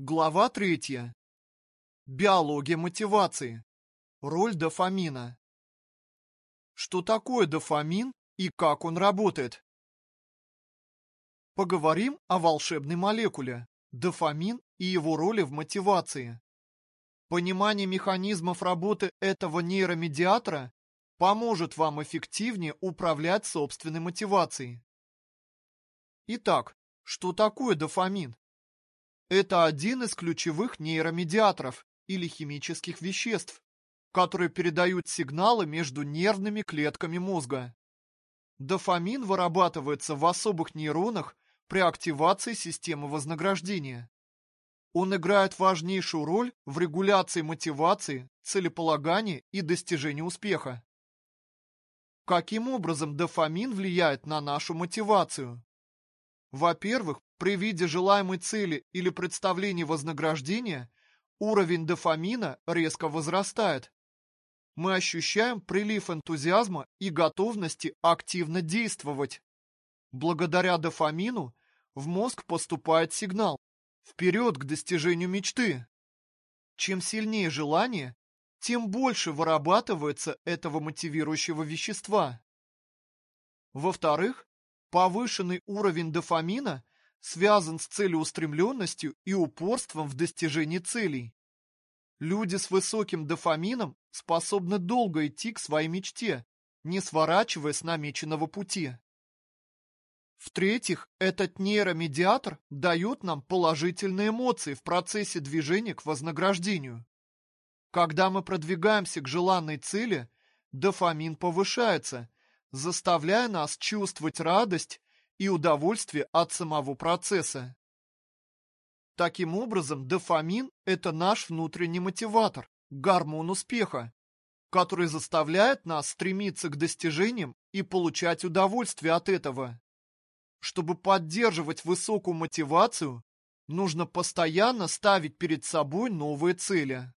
Глава третья. Биология мотивации. Роль дофамина. Что такое дофамин и как он работает? Поговорим о волшебной молекуле – дофамин и его роли в мотивации. Понимание механизмов работы этого нейромедиатора поможет вам эффективнее управлять собственной мотивацией. Итак, что такое дофамин? Это один из ключевых нейромедиаторов или химических веществ, которые передают сигналы между нервными клетками мозга. Дофамин вырабатывается в особых нейронах при активации системы вознаграждения. Он играет важнейшую роль в регуляции мотивации, целеполагания и достижении успеха. Каким образом дофамин влияет на нашу мотивацию? Во-первых, при виде желаемой цели или представлении вознаграждения уровень дофамина резко возрастает. Мы ощущаем прилив энтузиазма и готовности активно действовать. Благодаря дофамину в мозг поступает сигнал «Вперед к достижению мечты!». Чем сильнее желание, тем больше вырабатывается этого мотивирующего вещества. Во-вторых, повышенный уровень дофамина связан с целеустремленностью и упорством в достижении целей. Люди с высоким дофамином способны долго идти к своей мечте, не сворачивая с намеченного пути. В-третьих, этот нейромедиатор дает нам положительные эмоции в процессе движения к вознаграждению. Когда мы продвигаемся к желанной цели, дофамин повышается, заставляя нас чувствовать радость и удовольствие от самого процесса. Таким образом, дофамин – это наш внутренний мотиватор, гормон успеха, который заставляет нас стремиться к достижениям и получать удовольствие от этого. Чтобы поддерживать высокую мотивацию, нужно постоянно ставить перед собой новые цели.